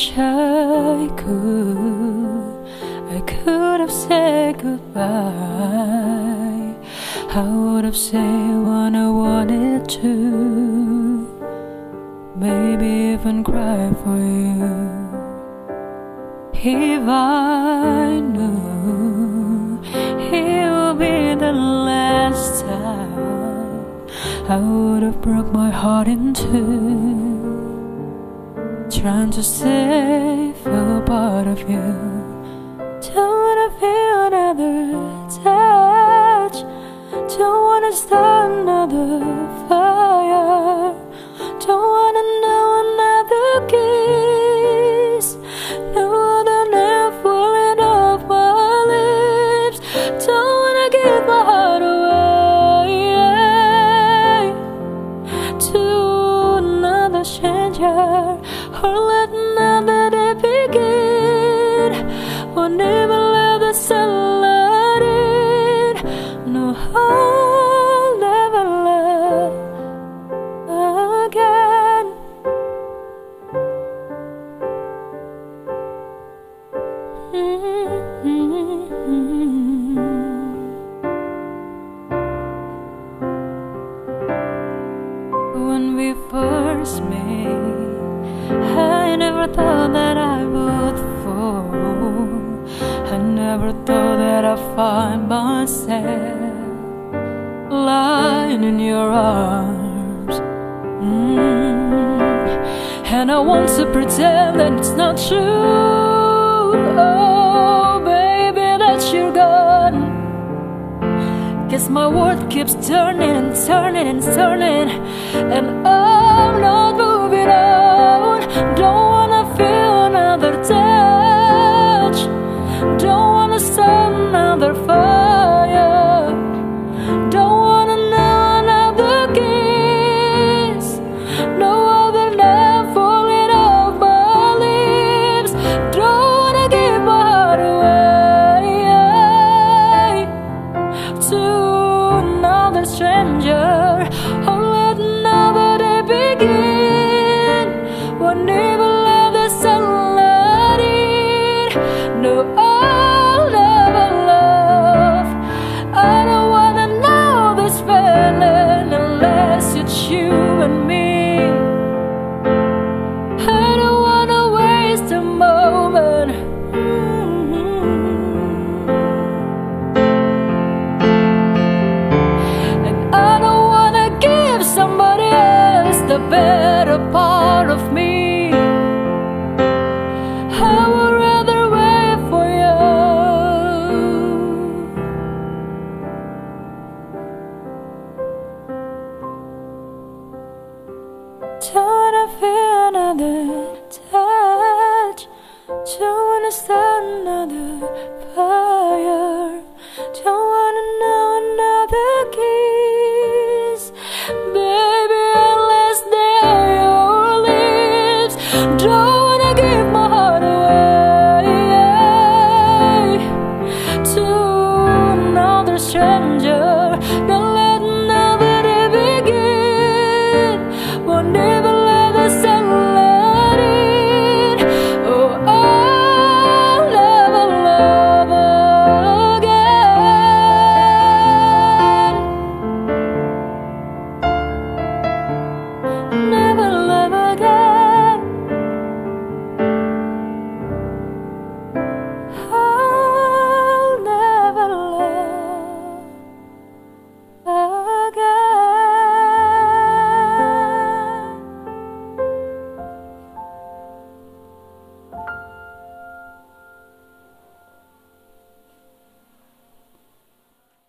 wish I could, I could have said goodbye. I would have said what I wanted to, maybe even cry for you. If I knew it would be the last time, I would have broke my heart in two trying to save a part of you. Don't wanna feel another When we first met, I never thought that never thought that I'd find myself lying in your arms. Mm. And I want to pretend that it's not true. Oh, baby, that you're gone. Guess my world keeps turning and turning and turning, and I'm not moving on. Don't another fire, don't wanna know another kiss, no other name falling off my lips. Don't wanna give my heart away to another stranger. Or let another day begin. Whenever let